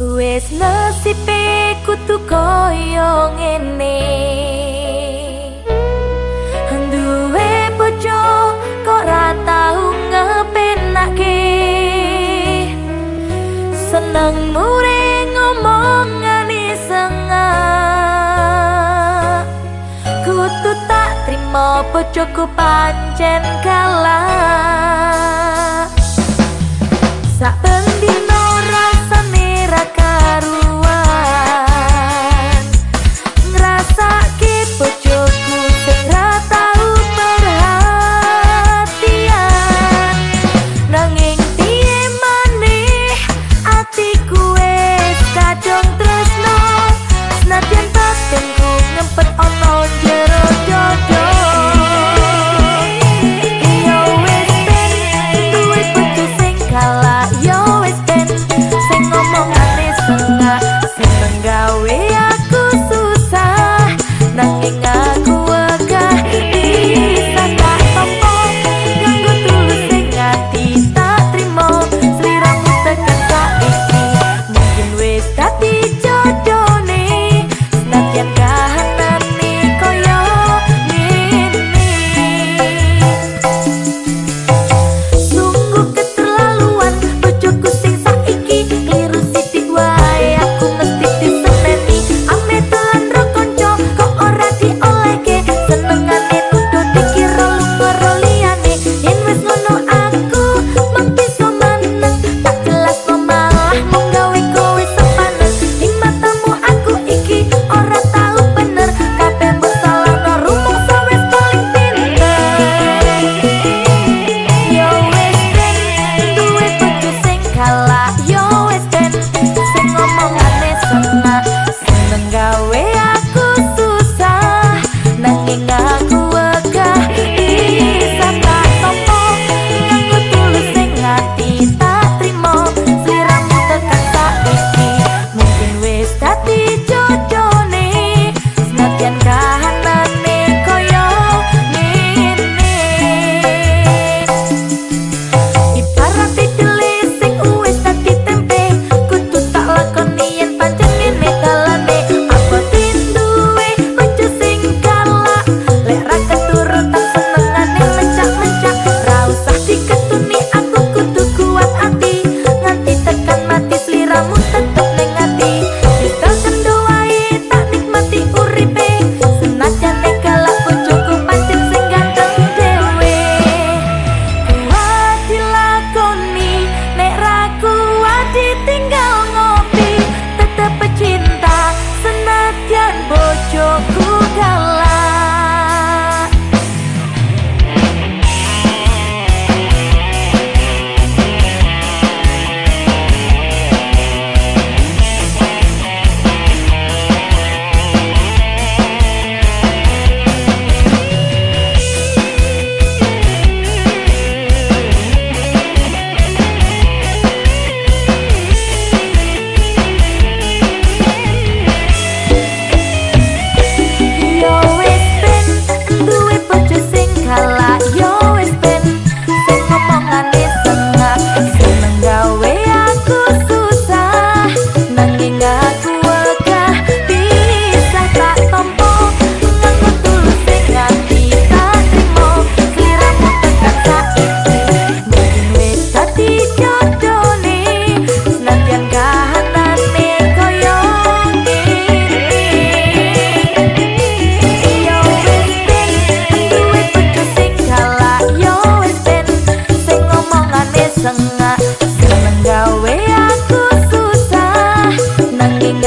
Wes nasibe kutu koyo ngene. Duwe bojo kok ra tau ngepenake Seneng mureng ngomongan iseng Kutu tak trimo bojo pancen kalah Sa Menggawe aku susah Nanging